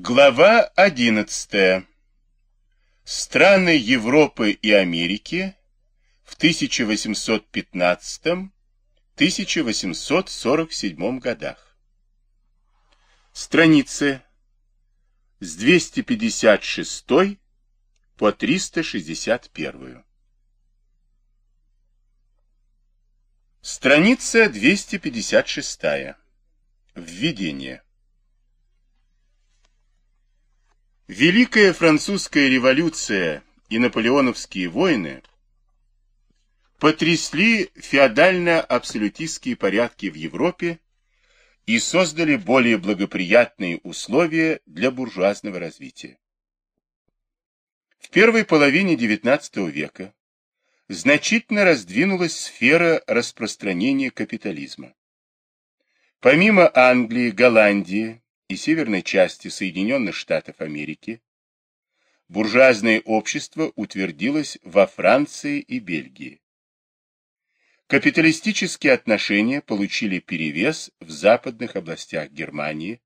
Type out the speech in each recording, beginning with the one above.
Глава 11. Страны Европы и Америки в 1815-1847 годах. Страницы с 256 по 361. Страница 256. Введение. Великая французская революция и наполеоновские войны потрясли феодально-абсолютистские порядки в Европе и создали более благоприятные условия для буржуазного развития. В первой половине XIX века значительно раздвинулась сфера распространения капитализма. Помимо Англии, Голландии, и северной части Соединенных Штатов Америки, буржуазное общество утвердилось во Франции и Бельгии. Капиталистические отношения получили перевес в западных областях Германии.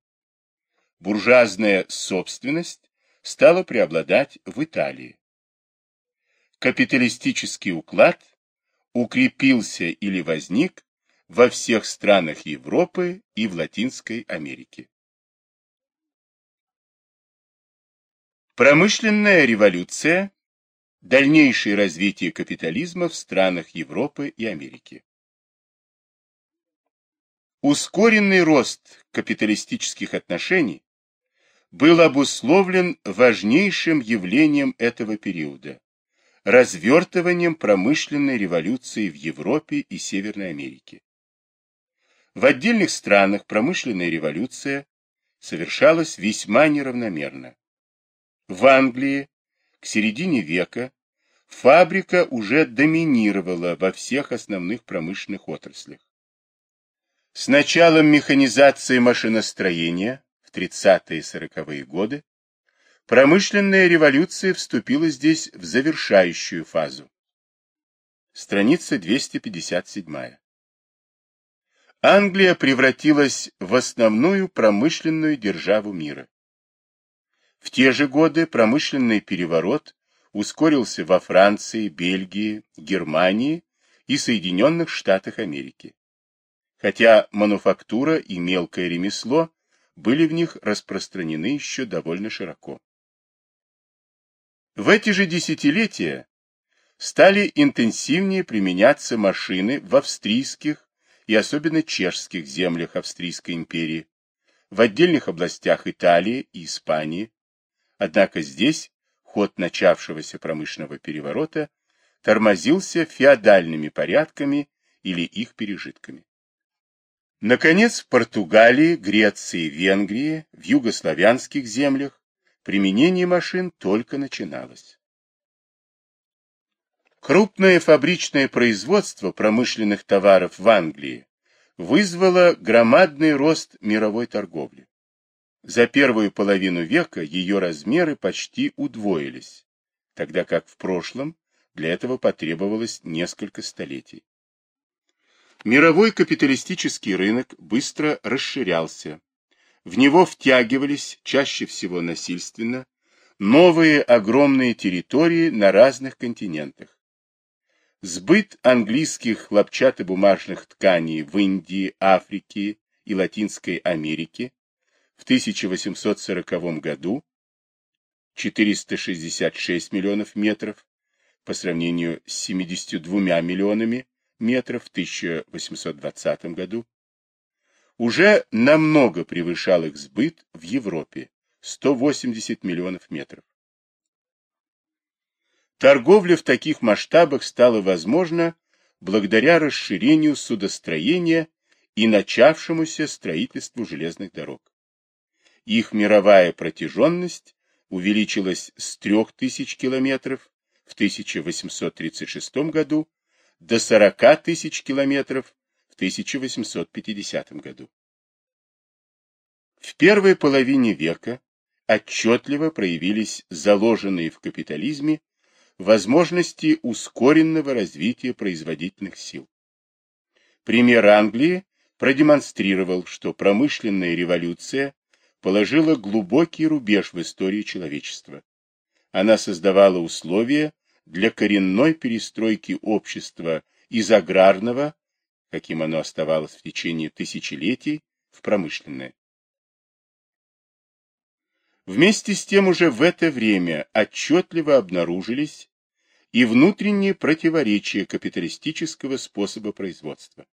Буржуазная собственность стала преобладать в Италии. Капиталистический уклад укрепился или возник во всех странах Европы и в Латинской Америке. Промышленная революция. Дальнейшее развитие капитализма в странах Европы и Америки. Ускоренный рост капиталистических отношений был обусловлен важнейшим явлением этого периода – развертыванием промышленной революции в Европе и Северной Америке. В отдельных странах промышленная революция совершалась весьма неравномерно. В Англии к середине века фабрика уже доминировала во всех основных промышленных отраслях. С началом механизации машиностроения в 30-е и 40-е годы промышленная революция вступила здесь в завершающую фазу. Страница 257. Англия превратилась в основную промышленную державу мира. В те же годы промышленный переворот ускорился во Франции, Бельгии, Германии и Соединенных Штатах Америки. Хотя мануфактура и мелкое ремесло были в них распространены еще довольно широко. В эти же десятилетия стали интенсивнее применяться машины в австрийских и особенно чешских землях Австрийской империи, в отдельных областях Италии и Испании, Однако здесь ход начавшегося промышленного переворота тормозился феодальными порядками или их пережитками. Наконец, в Португалии, Греции, Венгрии, в югославянских землях применение машин только начиналось. Крупное фабричное производство промышленных товаров в Англии вызвало громадный рост мировой торговли. За первую половину века ее размеры почти удвоились, тогда как в прошлом для этого потребовалось несколько столетий. Мировой капиталистический рынок быстро расширялся. В него втягивались, чаще всего насильственно, новые огромные территории на разных континентах. Сбыт английских хлопчатобумажных тканей в Индии, Африке и Латинской Америке в 1840 году 466 миллионов метров по сравнению с 72 миллионами метров в 1820 году, уже намного превышал их сбыт в Европе 180 миллионов метров. Торговля в таких масштабах стала возможна благодаря расширению судостроения и начавшемуся строительству железных дорог их мировая протяженность увеличилась с 3000 километров в 1836 году до 40 тысяч километров в 1850 году. В первой половине века отчетливо проявились заложенные в капитализме возможности ускоренного развития производительных сил. Пример Англии продемонстрировал, что промышленная революция положила глубокий рубеж в истории человечества. Она создавала условия для коренной перестройки общества из аграрного, каким оно оставалось в течение тысячелетий, в промышленное. Вместе с тем уже в это время отчетливо обнаружились и внутренние противоречия капиталистического способа производства.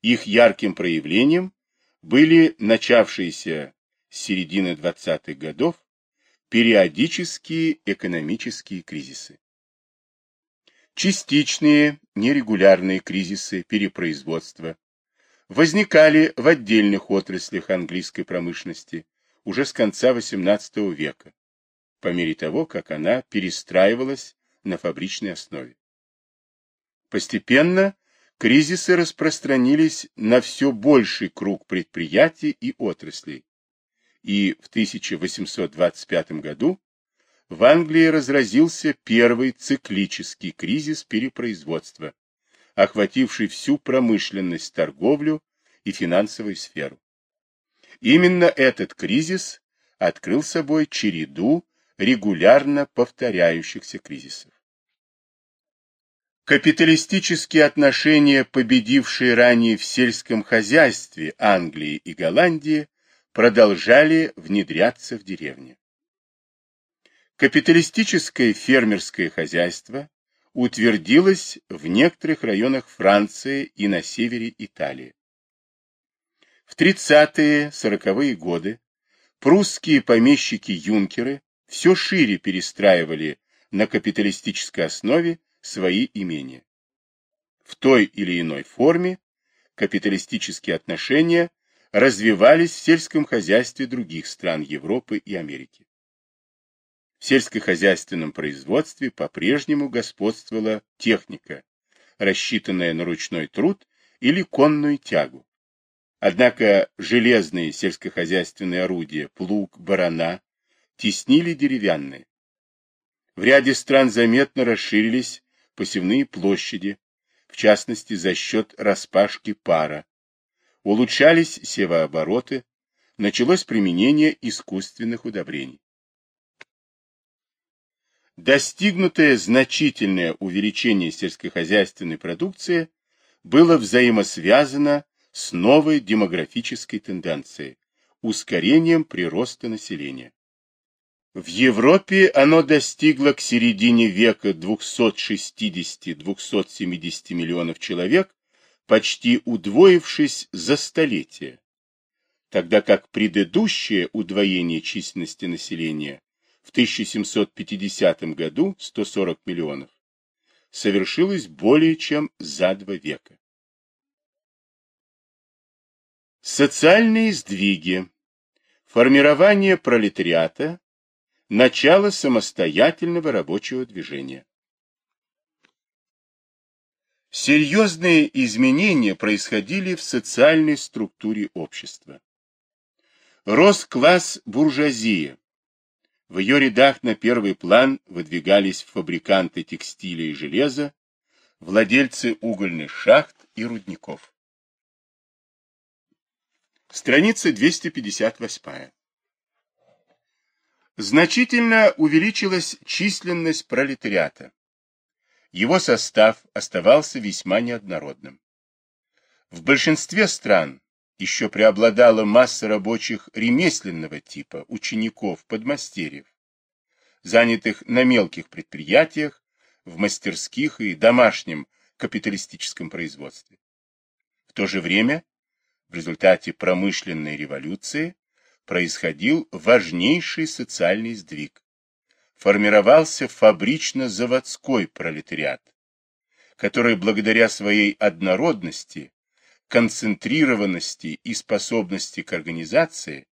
Их ярким проявлением были начавшиеся середины 20-х годов периодические экономические кризисы. Частичные, нерегулярные кризисы перепроизводства возникали в отдельных отраслях английской промышленности уже с конца XVIII века, по мере того, как она перестраивалась на фабричной основе. Постепенно кризисы распространились на все больший круг предприятий и отраслей, и в 1825 году в Англии разразился первый циклический кризис перепроизводства, охвативший всю промышленность, торговлю и финансовую сферу. Именно этот кризис открыл собой череду регулярно повторяющихся кризисов. Капиталистические отношения, победившие ранее в сельском хозяйстве Англии и Голландии, продолжали внедряться в деревне. Капиталистическое фермерское хозяйство утвердилось в некоторых районах Франции и на севере Италии. В 30-40-е годы прусские помещики-юнкеры все шире перестраивали на капиталистической основе свои имения. В той или иной форме капиталистические отношения развивались в сельском хозяйстве других стран Европы и Америки. В сельскохозяйственном производстве по-прежнему господствовала техника, рассчитанная на ручной труд или конную тягу. Однако железные сельскохозяйственные орудия, плуг, барана, теснили деревянные. В ряде стран заметно расширились посевные площади, в частности за счет распашки пара, улучшались севообороты, началось применение искусственных удобрений. Достигнутое значительное увеличение сельскохозяйственной продукции было взаимосвязано с новой демографической тенденцией – ускорением прироста населения. В Европе оно достигло к середине века 260-270 миллионов человек, почти удвоившись за столетие, тогда как предыдущее удвоение численности населения в 1750 году 140 миллионов совершилось более чем за два века. Социальные сдвиги, формирование пролетариата, начало самостоятельного рабочего движения. Серьезные изменения происходили в социальной структуре общества. Рос класс буржуазии. В ее рядах на первый план выдвигались фабриканты текстиля и железа, владельцы угольных шахт и рудников. Страница 258. Значительно увеличилась численность пролетариата его состав оставался весьма неоднородным. В большинстве стран еще преобладала масса рабочих ремесленного типа, учеников, подмастерьев, занятых на мелких предприятиях, в мастерских и домашнем капиталистическом производстве. В то же время, в результате промышленной революции, происходил важнейший социальный сдвиг формировался фабрично-заводской пролетариат, который благодаря своей однородности, концентрированности и способности к организации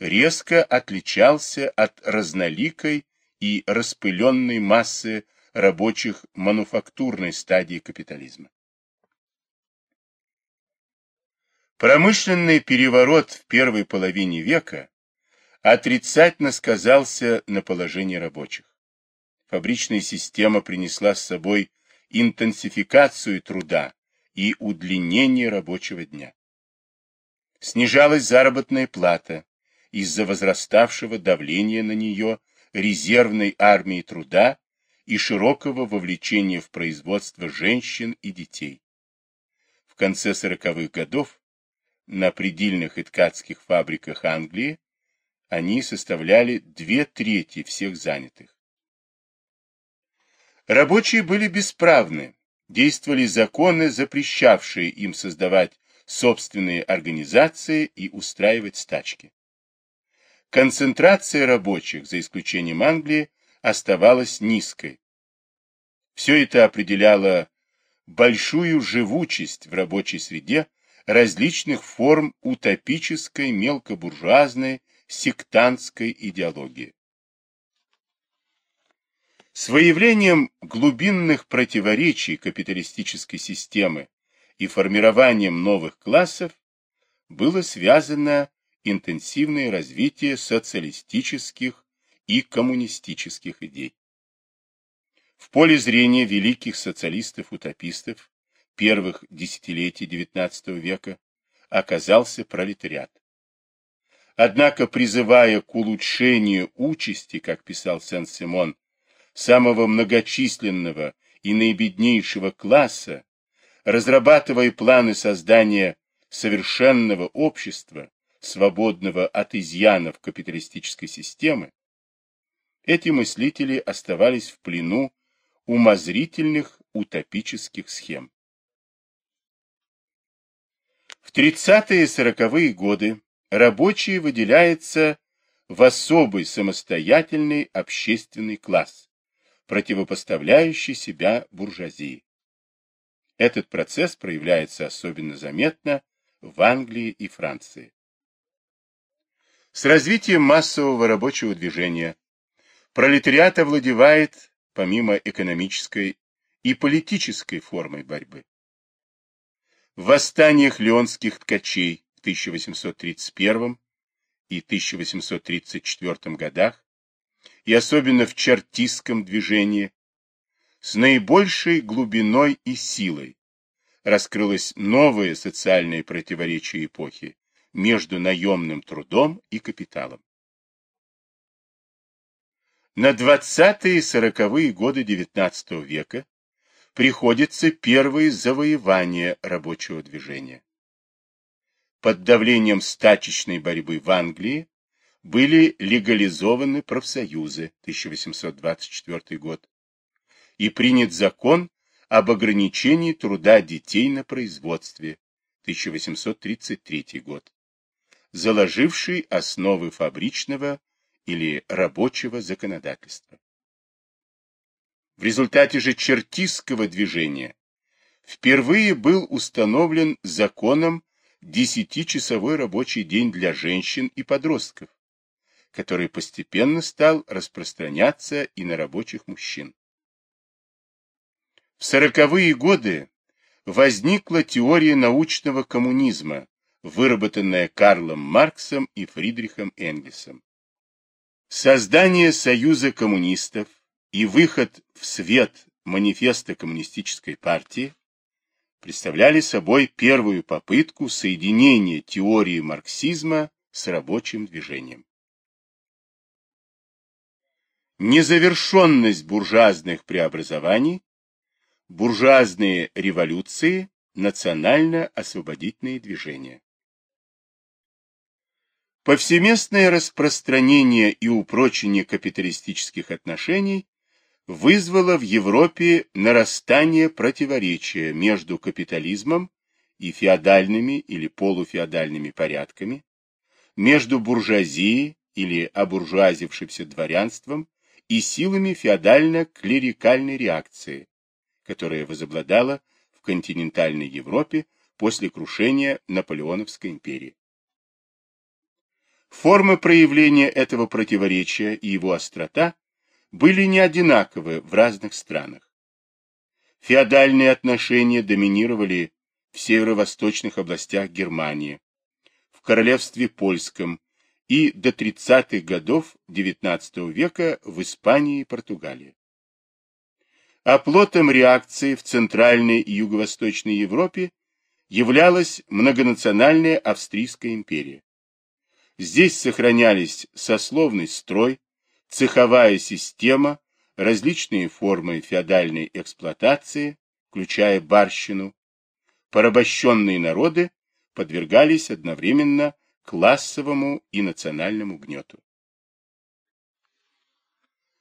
резко отличался от разноликой и распыленной массы рабочих мануфактурной стадии капитализма. Промышленный переворот в первой половине века отрицательно сказался на положении рабочих. Фабричная система принесла с собой интенсификацию труда и удлинение рабочего дня. Снижалась заработная плата, из-за возраставшего давления на нее резервной армии труда и широкого вовлечения в производство женщин и детей. В конце сороковых годов на предельных и ткацких фабриках Англии они составляли две трети всех занятых. Рабочие были бесправны, действовали законы, запрещавшие им создавать собственные организации и устраивать стачки. Концентрация рабочих, за исключением Англии, оставалась низкой. Все это определяло большую живучесть в рабочей среде различных форм утопической, мелкобуржуазной, сектантской идеологии. С выявлением глубинных противоречий капиталистической системы и формированием новых классов было связано интенсивное развитие социалистических и коммунистических идей. В поле зрения великих социалистов-утопистов первых десятилетий XIX века оказался пролетариат. Однако, призывая к улучшению участи, как писал Сен-Симон, самого многочисленного и наибеднейшего класса, разрабатывая планы создания совершенного общества, свободного от изъянов капиталистической системы, эти мыслители оставались в плену умозрительных утопических схем. В 30-е и 40-е годы рабочий выделяется в особый самостоятельный общественный класс, противопоставляющий себя буржуазии. Этот процесс проявляется особенно заметно в Англии и Франции. С развитием массового рабочего движения пролетариат овладевает, помимо экономической, и политической формой борьбы. В восстаниях леонских ткачей 1831 и 1834 годах, и особенно в чартистском движении, с наибольшей глубиной и силой раскрылось новое социальное противоречие эпохи между наемным трудом и капиталом. На 20-е и 40-е годы XIX века приходится первые завоевания рабочего движения. Под давлением стачечной борьбы в Англии были легализованы профсоюзы 1824 год и принят закон об ограничении труда детей на производстве 1833 год, заложивший основы фабричного или рабочего законодательства. В результате же чертистского движения впервые был установлен законом десятичасовой рабочий день для женщин и подростков, который постепенно стал распространяться и на рабочих мужчин. В сороковые годы возникла теория научного коммунизма, выработанная Карлом Марксом и Фридрихом Энгельсом. Создание Союза коммунистов и выход в свет манифеста коммунистической партии представляли собой первую попытку соединения теории марксизма с рабочим движением. Незавершенность буржуазных преобразований, буржуазные революции, национально-освободительные движения. Повсеместное распространение и упрочение капиталистических отношений вызвало в Европе нарастание противоречия между капитализмом и феодальными или полуфеодальными порядками, между буржуазией или обуржуазившимся дворянством и силами феодально-клерикальной реакции, которая возобладала в континентальной Европе после крушения Наполеоновской империи. Формы проявления этого противоречия и его острота были не одинаковы в разных странах. Феодальные отношения доминировали в северо-восточных областях Германии, в королевстве польском и до 30-х годов XIX века в Испании и Португалии. Оплотом реакции в Центральной и Юго-Восточной Европе являлась многонациональная Австрийская империя. Здесь сохранялись сословный строй, цеховая система, различные формы феодальной эксплуатации, включая барщину. Порабощенные народы подвергались одновременно классовому и национальному гнету.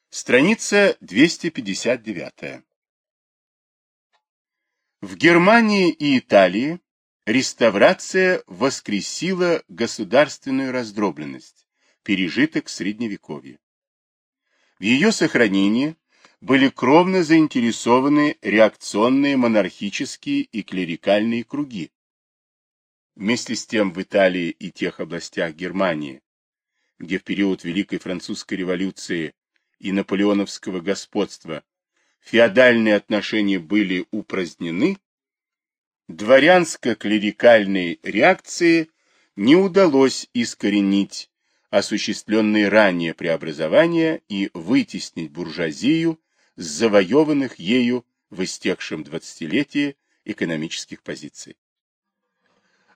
Страница 259. В Германии и Италии реставрация воскресила государственную раздробленность, пережиток Средневековья. В ее сохранении были кровно заинтересованы реакционные монархические и клерикальные круги. Вместе с тем в Италии и тех областях Германии, где в период Великой Французской революции и наполеоновского господства феодальные отношения были упразднены, дворянско-клерикальной реакции не удалось искоренить осуществленные ранее преобразования и вытеснить буржуазию с завоеванных ею в истекшем двадцатилетии экономических позиций.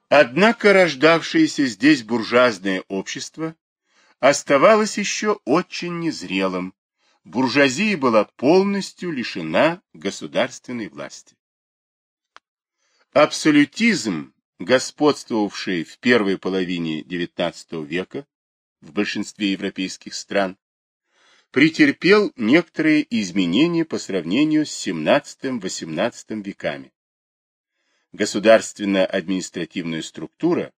Однако рождавшееся здесь буржуазное общество оставалось еще очень незрелым, буржуазия была полностью лишена государственной власти. Абсолютизм, господствовавший в первой половине XIX века в большинстве европейских стран, претерпел некоторые изменения по сравнению с XVII-XVIII веками. Государственно-административная структура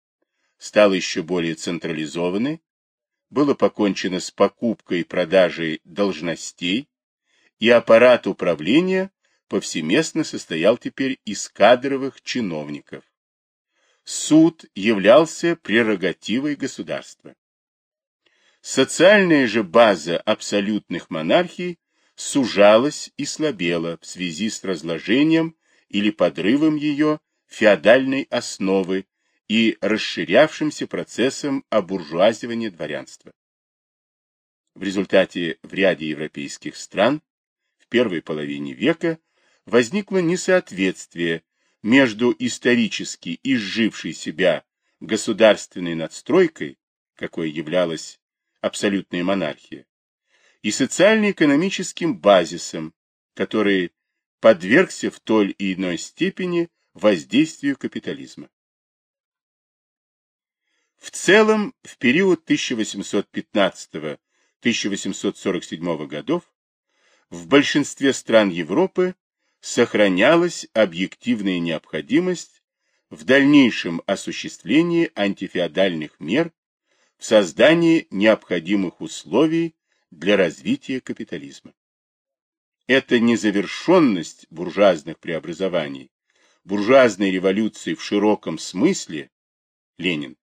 стала еще более централизованной, было покончено с покупкой и продажей должностей, и аппарат управления повсеместно состоял теперь из кадровых чиновников. Суд являлся прерогативой государства. Социальная же база абсолютных монархий сужалась и слабела в связи с разложением или подрывом ее феодальной основы и расширявшимся процессом обуржуазивания дворянства. В результате в ряде европейских стран в первой половине века возникло несоответствие между исторически изжившей себя государственной надстройкой, какой являлась абсолютная монархия, и социально-экономическим базисом, который подвергся в той или иной степени воздействию капитализма. В целом, в период 1815-1847 годов в большинстве стран Европы сохранялась объективная необходимость в дальнейшем осуществлении антифеодальных мер в создании необходимых условий для развития капитализма. Эта незавершенность буржуазных преобразований, буржуазной революции в широком смысле, Ленин,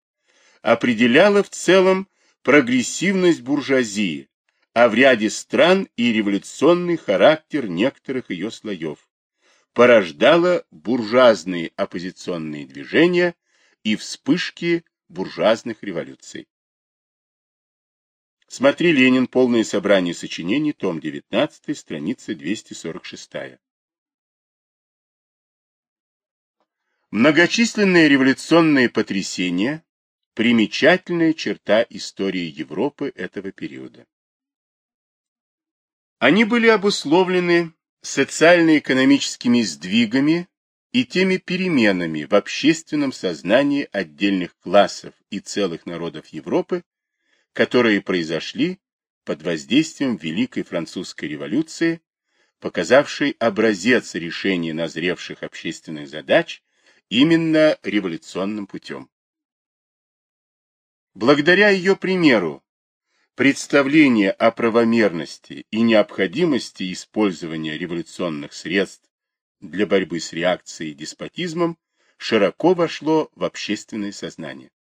определяла в целом прогрессивность буржуазии, а в ряде стран и революционный характер некоторых ее слоев, порождала буржуазные оппозиционные движения и вспышки буржуазных революций. Смотри Ленин. Полное собрание сочинений. Том 19. Страница 246. Многочисленные революционные потрясения примечательная черта истории Европы этого периода. Они были обусловлены социально-экономическими сдвигами и теми переменами в общественном сознании отдельных классов и целых народов Европы, которые произошли под воздействием Великой Французской революции, показавшей образец решения назревших общественных задач именно революционным путем. Благодаря ее примеру, представление о правомерности и необходимости использования революционных средств для борьбы с реакцией и деспотизмом широко вошло в общественное сознание.